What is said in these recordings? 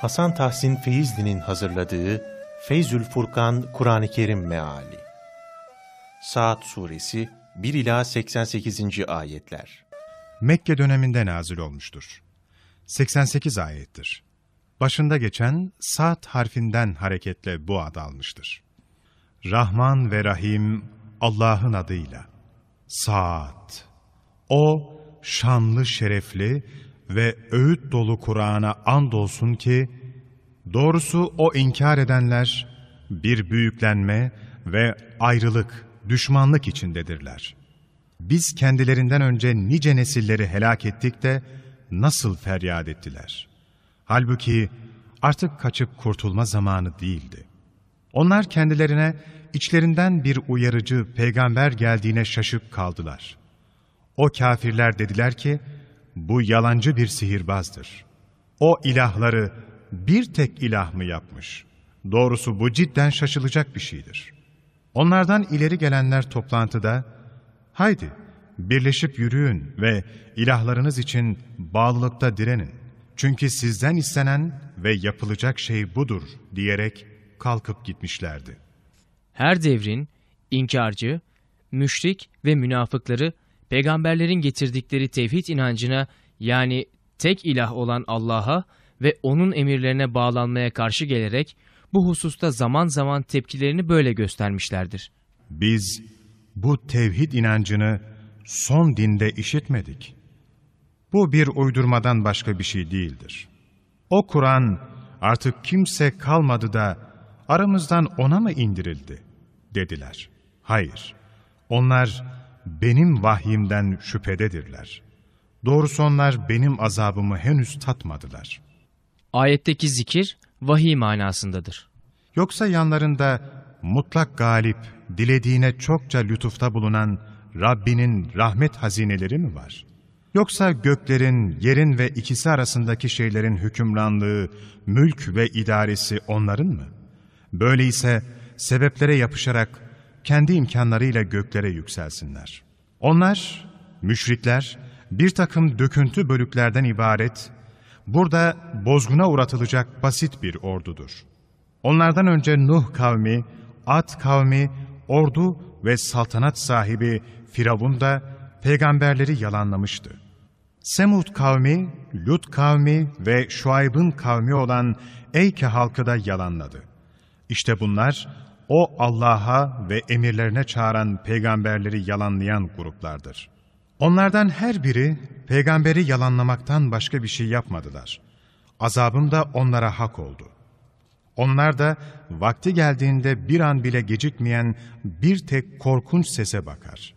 Hasan Tahsin Feyzli'nin hazırladığı Feyzül Furkan Kur'an-ı Kerim Meali Saat Suresi 1 ila 88. ayetler. Mekke döneminde nazil olmuştur. 88 ayettir. Başında geçen Sa'd harfinden hareketle bu ad almıştır. Rahman ve Rahim Allah'ın adıyla. Sa'd. O şanlı şerefli ve öğüt dolu Kur'an'a andolsun ki, doğrusu o inkar edenler bir büyüklenme ve ayrılık, düşmanlık içindedirler. Biz kendilerinden önce nice nesilleri helak ettik de nasıl feryat ettiler. Halbuki artık kaçıp kurtulma zamanı değildi. Onlar kendilerine içlerinden bir uyarıcı peygamber geldiğine şaşıp kaldılar. O kafirler dediler ki, bu yalancı bir sihirbazdır. O ilahları bir tek ilah mı yapmış? Doğrusu bu cidden şaşılacak bir şeydir. Onlardan ileri gelenler toplantıda, haydi birleşip yürüyün ve ilahlarınız için bağlılıkta direnin. Çünkü sizden istenen ve yapılacak şey budur diyerek kalkıp gitmişlerdi. Her devrin inkarcı, müşrik ve münafıkları peygamberlerin getirdikleri tevhid inancına yani tek ilah olan Allah'a ve onun emirlerine bağlanmaya karşı gelerek bu hususta zaman zaman tepkilerini böyle göstermişlerdir. Biz bu tevhid inancını son dinde işitmedik. Bu bir uydurmadan başka bir şey değildir. O Kur'an artık kimse kalmadı da aramızdan ona mı indirildi? dediler. Hayır, onlar benim vahyimden şüphededirler. Doğrusu onlar benim azabımı henüz tatmadılar. Ayetteki zikir vahiy manasındadır. Yoksa yanlarında mutlak galip, dilediğine çokça lütufta bulunan Rabbinin rahmet hazineleri mi var? Yoksa göklerin, yerin ve ikisi arasındaki şeylerin hükümranlığı, mülk ve idaresi onların mı? Böyleyse sebeplere yapışarak kendi imkanlarıyla göklere yükselsinler. Onlar, müşrikler, bir takım döküntü bölüklerden ibaret, burada bozguna uğratılacak basit bir ordudur. Onlardan önce Nuh kavmi, Ad kavmi, ordu ve saltanat sahibi Firavun da peygamberleri yalanlamıştı. Semud kavmi, Lut kavmi ve Şuayb'ın kavmi olan Eyke halkı da yalanladı. İşte bunlar o Allah'a ve emirlerine çağıran peygamberleri yalanlayan gruplardır. Onlardan her biri peygamberi yalanlamaktan başka bir şey yapmadılar. Azabım da onlara hak oldu. Onlar da vakti geldiğinde bir an bile gecikmeyen bir tek korkunç sese bakar.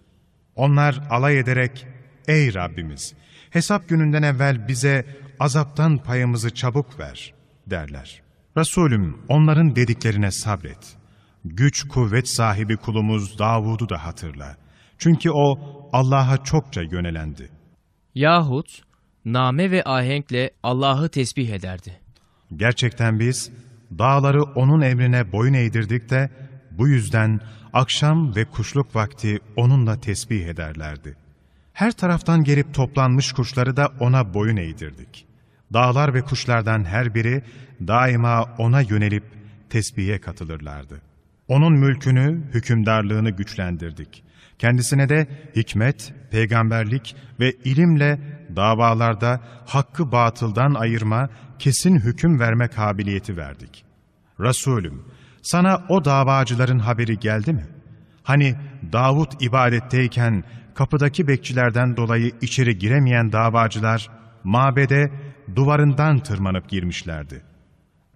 Onlar alay ederek, ''Ey Rabbimiz, hesap gününden evvel bize azaptan payımızı çabuk ver.'' derler. Resulüm onların dediklerine sabret. Güç kuvvet sahibi kulumuz Davud'u da hatırla. Çünkü o Allah'a çokça yönelendi. Yahut name ve ahenkle Allah'ı tesbih ederdi. Gerçekten biz dağları onun emrine boyun eğdirdik de bu yüzden akşam ve kuşluk vakti onunla tesbih ederlerdi. Her taraftan gelip toplanmış kuşları da ona boyun eğdirdik. Dağlar ve kuşlardan her biri daima ona yönelip tesbihe katılırlardı. Onun mülkünü, hükümdarlığını güçlendirdik. Kendisine de hikmet, peygamberlik ve ilimle davalarda hakkı batıldan ayırma, kesin hüküm verme kabiliyeti verdik. Resulüm, sana o davacıların haberi geldi mi? Hani Davut ibadetteyken kapıdaki bekçilerden dolayı içeri giremeyen davacılar, mabede duvarından tırmanıp girmişlerdi.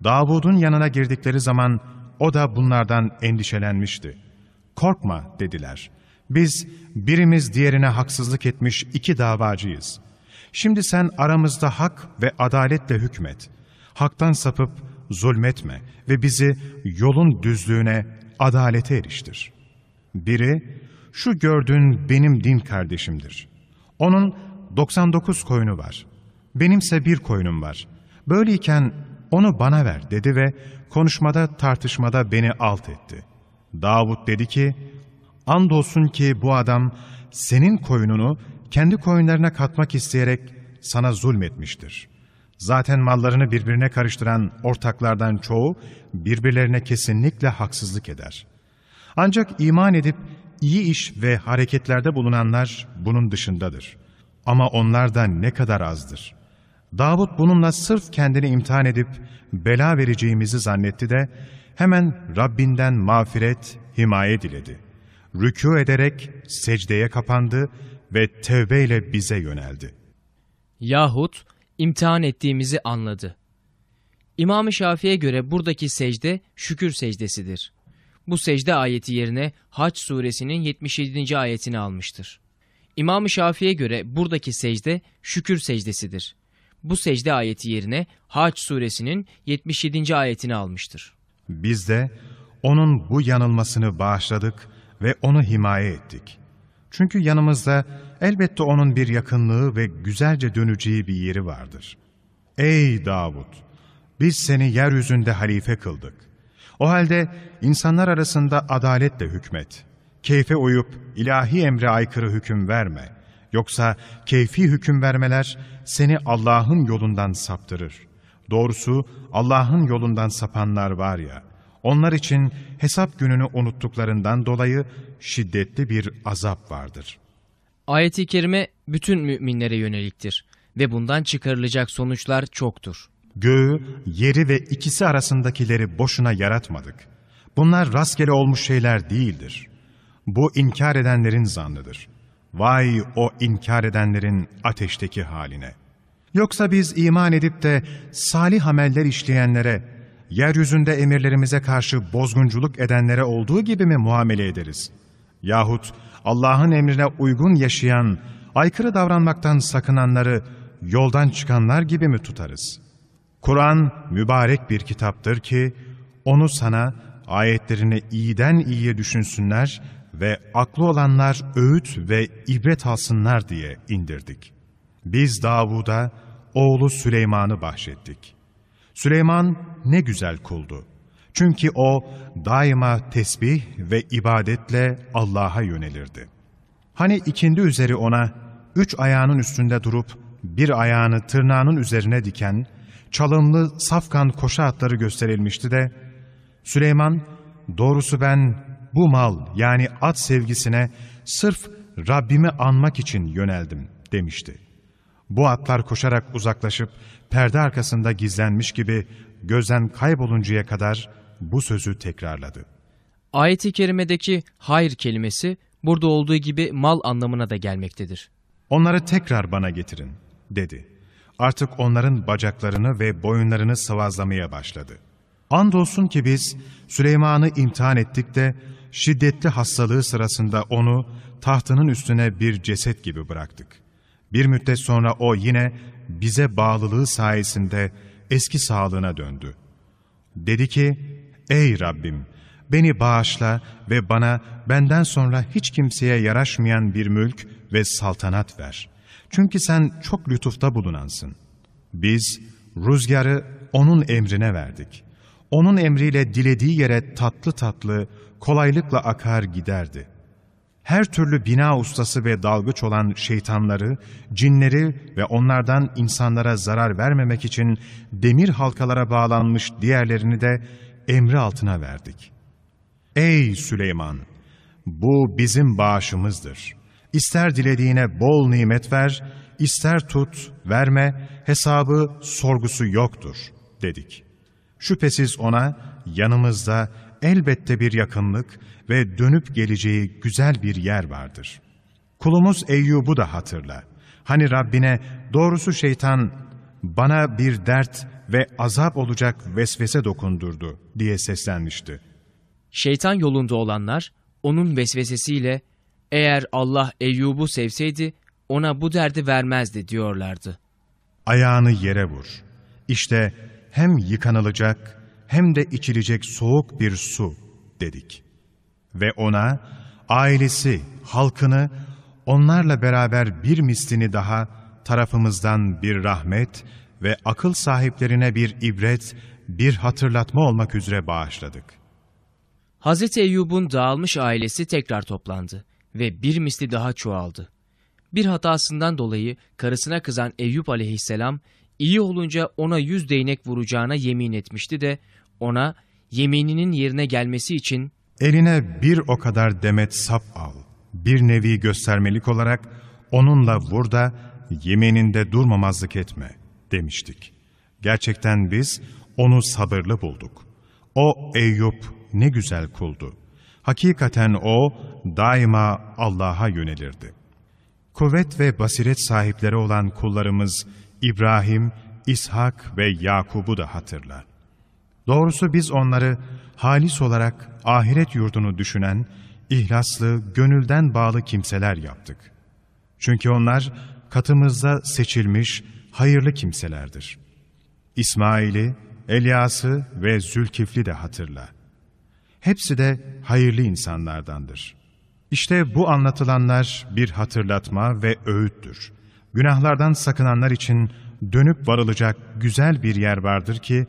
Davud'un yanına girdikleri zaman o da bunlardan endişelenmişti. Korkma dediler. Biz birimiz diğerine haksızlık etmiş iki davacıyız. Şimdi sen aramızda hak ve adaletle hükmet. Haktan sapıp zulmetme ve bizi yolun düzlüğüne, adalete eriştir. Biri, şu gördüğün benim din kardeşimdir. Onun 99 koyunu var. Benimse bir koyunum var. Böyleyken onu bana ver dedi ve konuşmada tartışmada beni alt etti. Davut dedi ki, andolsun ki bu adam senin koyununu kendi koyunlarına katmak isteyerek sana zulmetmiştir. Zaten mallarını birbirine karıştıran ortaklardan çoğu birbirlerine kesinlikle haksızlık eder. Ancak iman edip iyi iş ve hareketlerde bulunanlar bunun dışındadır. Ama onlar da ne kadar azdır. Davut bununla sırf kendini imtihan edip bela vereceğimizi zannetti de hemen Rabbinden mağfiret, himaye diledi. Rükû ederek secdeye kapandı ve tevbeyle bize yöneldi. Yahut imtihan ettiğimizi anladı. İmam-ı Şafii'ye göre buradaki secde şükür secdesidir. Bu secde ayeti yerine Haç suresinin 77. ayetini almıştır. İmam-ı Şafii'ye göre buradaki secde şükür secdesidir. Bu secde ayeti yerine Haç suresinin 77. ayetini almıştır. Biz de onun bu yanılmasını bağışladık ve onu himaye ettik. Çünkü yanımızda elbette onun bir yakınlığı ve güzelce döneceği bir yeri vardır. Ey Davud! Biz seni yeryüzünde halife kıldık. O halde insanlar arasında adaletle hükmet. Keyfe uyup ilahi emre aykırı hüküm verme. Yoksa keyfi hüküm vermeler seni Allah'ın yolundan saptırır. Doğrusu Allah'ın yolundan sapanlar var ya, onlar için hesap gününü unuttuklarından dolayı şiddetli bir azap vardır. Ayet-i kerime bütün müminlere yöneliktir ve bundan çıkarılacak sonuçlar çoktur. Göğü, yeri ve ikisi arasındakileri boşuna yaratmadık. Bunlar rastgele olmuş şeyler değildir. Bu inkar edenlerin zannıdır. Vay o inkar edenlerin ateşteki haline. Yoksa biz iman edip de salih ameller işleyenlere, yeryüzünde emirlerimize karşı bozgunculuk edenlere olduğu gibi mi muamele ederiz? Yahut Allah'ın emrine uygun yaşayan, aykırı davranmaktan sakınanları yoldan çıkanlar gibi mi tutarız? Kur'an mübarek bir kitaptır ki, onu sana ayetlerini iyiden iyiye düşünsünler ve aklı olanlar öğüt ve ibret alsınlar diye indirdik. Biz Davud'a oğlu Süleyman'ı bahşettik. Süleyman ne güzel kuldu. Çünkü o daima tesbih ve ibadetle Allah'a yönelirdi. Hani ikindi üzeri ona üç ayağının üstünde durup bir ayağını tırnağının üzerine diken, çalımlı safkan koşu atları gösterilmişti de, Süleyman, doğrusu ben bu mal yani at sevgisine sırf Rabbimi anmak için yöneldim demişti. Bu atlar koşarak uzaklaşıp perde arkasında gizlenmiş gibi gözden kayboluncaya kadar bu sözü tekrarladı. Ayet-i kerimedeki hayır kelimesi burada olduğu gibi mal anlamına da gelmektedir. Onları tekrar bana getirin dedi. Artık onların bacaklarını ve boyunlarını sıvazlamaya başladı. Andolsun ki biz Süleyman'ı imtihan ettik de şiddetli hastalığı sırasında onu tahtının üstüne bir ceset gibi bıraktık. Bir müddet sonra o yine bize bağlılığı sayesinde eski sağlığına döndü. Dedi ki, ''Ey Rabbim, beni bağışla ve bana benden sonra hiç kimseye yaraşmayan bir mülk ve saltanat ver. Çünkü sen çok lütufta bulunansın. Biz rüzgarı onun emrine verdik. Onun emriyle dilediği yere tatlı tatlı, kolaylıkla akar giderdi. Her türlü bina ustası ve dalgıç olan şeytanları, cinleri ve onlardan insanlara zarar vermemek için demir halkalara bağlanmış diğerlerini de emri altına verdik. Ey Süleyman! Bu bizim bağışımızdır. İster dilediğine bol nimet ver, ister tut, verme, hesabı, sorgusu yoktur, dedik. Şüphesiz ona yanımızda elbette bir yakınlık ve dönüp geleceği güzel bir yer vardır. Kulumuz Eyyub'u da hatırla. Hani Rabbine doğrusu şeytan bana bir dert ve azap olacak vesvese dokundurdu diye seslenmişti. Şeytan yolunda olanlar onun vesvesesiyle eğer Allah Eyyub'u sevseydi ona bu derdi vermezdi diyorlardı. Ayağını yere vur. İşte hem yıkanılacak hem de içilecek soğuk bir su dedik. Ve ona ailesi, halkını onlarla beraber bir mislini daha tarafımızdan bir rahmet ve akıl sahiplerine bir ibret, bir hatırlatma olmak üzere bağışladık. Hz. Eyyub'un dağılmış ailesi tekrar toplandı ve bir misli daha çoğaldı. Bir hatasından dolayı karısına kızan Eyüp aleyhisselam iyi olunca ona yüz değnek vuracağına yemin etmişti de ona yemininin yerine gelmesi için Eline bir o kadar demet sap al. Bir nevi göstermelik olarak onunla vur da yemininde durmamazlık etme demiştik. Gerçekten biz onu sabırlı bulduk. O Eyüp ne güzel kuldu. Hakikaten o daima Allah'a yönelirdi. Kuvvet ve basiret sahipleri olan kullarımız İbrahim, İshak ve Yakub'u da hatırla. Doğrusu biz onları halis olarak ahiret yurdunu düşünen, ihlaslı, gönülden bağlı kimseler yaptık. Çünkü onlar katımızda seçilmiş, hayırlı kimselerdir. İsmail'i, Elyas'ı ve Zülkifli de hatırla. Hepsi de hayırlı insanlardandır. İşte bu anlatılanlar bir hatırlatma ve öğüttür. Günahlardan sakınanlar için dönüp varılacak güzel bir yer vardır ki,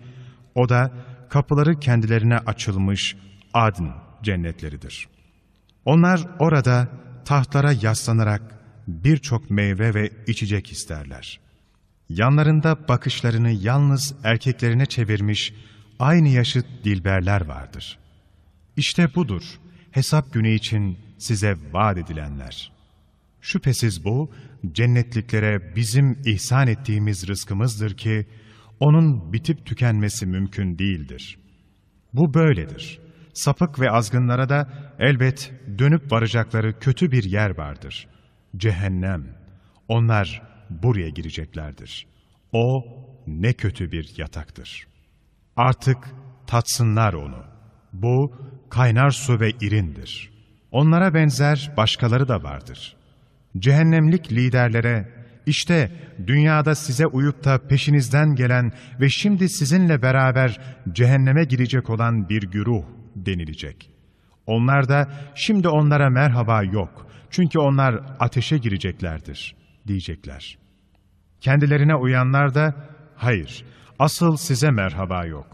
o da kapıları kendilerine açılmış adn cennetleridir. Onlar orada tahtlara yaslanarak birçok meyve ve içecek isterler. Yanlarında bakışlarını yalnız erkeklerine çevirmiş aynı yaşıt dilberler vardır. İşte budur hesap günü için size vaat edilenler. Şüphesiz bu cennetliklere bizim ihsan ettiğimiz rızkımızdır ki onun bitip tükenmesi mümkün değildir. Bu böyledir. Sapık ve azgınlara da elbet dönüp varacakları kötü bir yer vardır. Cehennem. Onlar buraya gireceklerdir. O ne kötü bir yataktır. Artık tatsınlar onu. Bu kaynar su ve irindir. Onlara benzer başkaları da vardır. Cehennemlik liderlere işte dünyada size uyup da peşinizden gelen ve şimdi sizinle beraber cehenneme girecek olan bir güruh denilecek. Onlar da şimdi onlara merhaba yok çünkü onlar ateşe gireceklerdir diyecekler. Kendilerine uyanlar da hayır asıl size merhaba yok.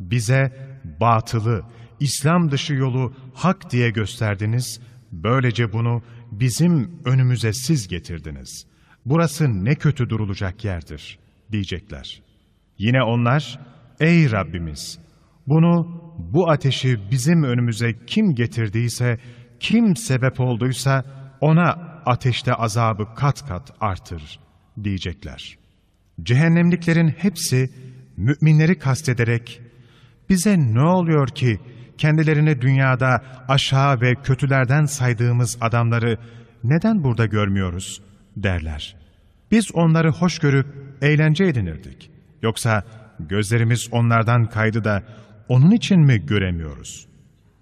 Bize batılı, İslam dışı yolu hak diye gösterdiniz, böylece bunu bizim önümüze siz getirdiniz. Burası ne kötü durulacak yerdir diyecekler. Yine onlar, ey Rabbimiz bunu, bu ateşi bizim önümüze kim getirdiyse, kim sebep olduysa ona ateşte azabı kat kat artır diyecekler. Cehennemliklerin hepsi müminleri kastederek bize ne oluyor ki kendilerini dünyada aşağı ve kötülerden saydığımız adamları neden burada görmüyoruz derler. Biz onları hoş görüp eğlence edinirdik. Yoksa gözlerimiz onlardan kaydı da onun için mi göremiyoruz?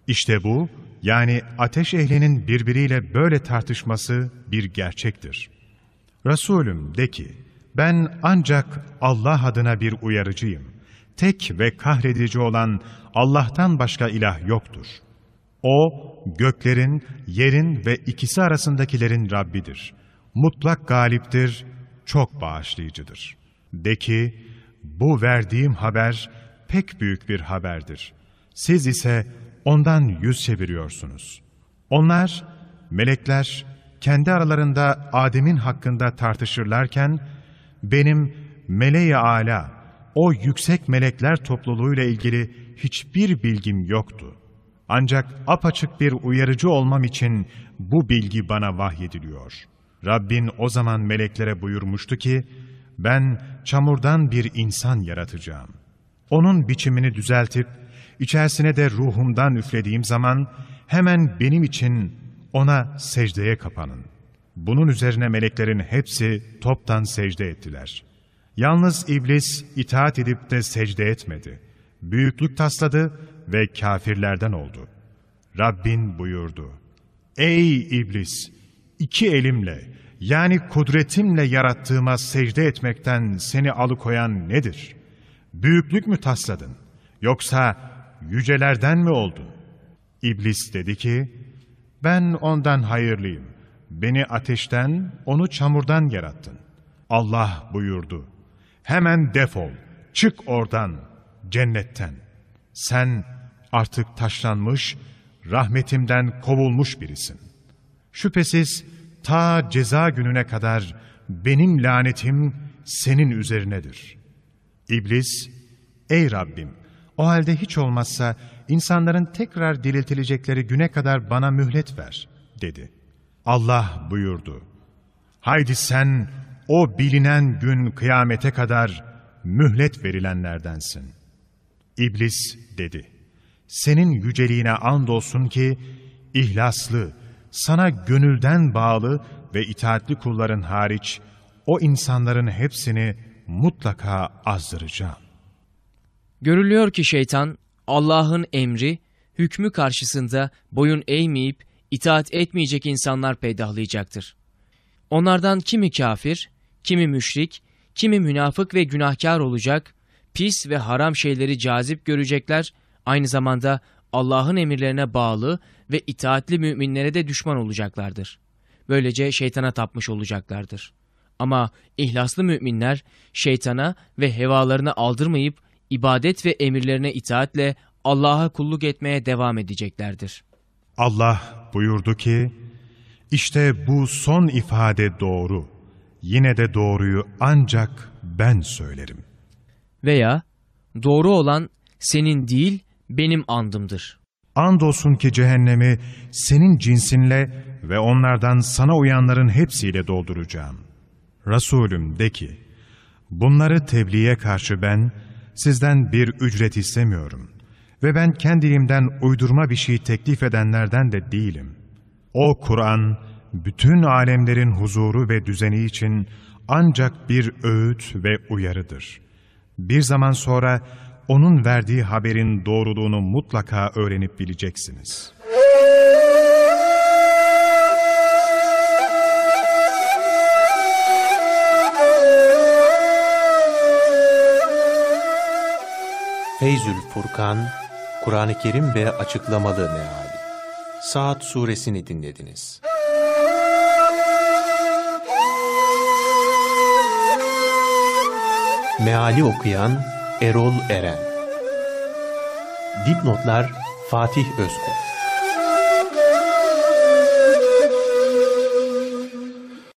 İşte bu, yani ateş ehlinin birbiriyle böyle tartışması bir gerçektir. Resulüm de ki, ben ancak Allah adına bir uyarıcıyım. Tek ve kahredici olan Allah'tan başka ilah yoktur. O, göklerin, yerin ve ikisi arasındakilerin Rabbidir. Mutlak galiptir, çok bağışlayıcıdır. De ki, bu verdiğim haber pek büyük bir haberdir. Siz ise ondan yüz çeviriyorsunuz. Onlar, melekler, kendi aralarında Adem'in hakkında tartışırlarken, benim meleği ala, o yüksek melekler topluluğuyla ilgili hiçbir bilgim yoktu. Ancak apaçık bir uyarıcı olmam için bu bilgi bana vahyediliyor. Rabbin o zaman meleklere buyurmuştu ki, ben çamurdan bir insan yaratacağım. Onun biçimini düzeltip, içerisine de ruhumdan üflediğim zaman, hemen benim için ona secdeye kapanın. Bunun üzerine meleklerin hepsi toptan secde ettiler. Yalnız iblis itaat edip de secde etmedi. Büyüklük tasladı ve kafirlerden oldu. Rabbin buyurdu. Ey iblis! iki elimle yani kudretimle yarattığıma secde etmekten seni alıkoyan nedir? Büyüklük mü tasladın? Yoksa yücelerden mi oldun? İblis dedi ki, ben ondan hayırlıyım. Beni ateşten, onu çamurdan yarattın. Allah buyurdu, hemen defol, çık oradan, cennetten. Sen artık taşlanmış, rahmetimden kovulmuş birisin. Şüphesiz ta ceza gününe kadar benim lanetim senin üzerinedir. İblis, ey Rabbim, o halde hiç olmazsa insanların tekrar diriltilecekleri güne kadar bana mühlet ver, dedi. Allah buyurdu. Haydi sen o bilinen gün kıyamete kadar mühlet verilenlerdensin. İblis dedi. Senin yüceliğine andolsun ki ihlaslı, sana gönülden bağlı ve itaatli kulların hariç o insanların hepsini mutlaka azdıracağım. Görülüyor ki şeytan Allah'ın emri, hükmü karşısında boyun eğmeyip itaat etmeyecek insanlar peydahlayacaktır. Onlardan kimi kafir, kimi müşrik, kimi münafık ve günahkar olacak, pis ve haram şeyleri cazip görecekler, aynı zamanda Allah'ın emirlerine bağlı ve itaatli müminlere de düşman olacaklardır. Böylece şeytana tapmış olacaklardır. Ama ihlaslı müminler şeytana ve hevalarına aldırmayıp ibadet ve emirlerine itaatle Allah'a kulluk etmeye devam edeceklerdir. Allah buyurdu ki, işte bu son ifade doğru. Yine de doğruyu ancak ben söylerim. Veya doğru olan senin değil benim andımdır. Andolsun ki cehennemi senin cinsinle ve onlardan sana uyanların hepsiyle dolduracağım. Resulüm de ki, bunları tebliğe karşı ben sizden bir ücret istemiyorum ve ben kendiliğimden uydurma bir şey teklif edenlerden de değilim. O Kur'an, bütün alemlerin huzuru ve düzeni için ancak bir öğüt ve uyarıdır. Bir zaman sonra onun verdiği haberin doğruluğunu mutlaka öğrenip bileceksiniz. Feyzül Furkan, Kur'an-ı Kerim ve Açıklamalı Meali Saat Suresini dinlediniz. Meali okuyan Erol Eren. Dipnotlar Fatih Özkul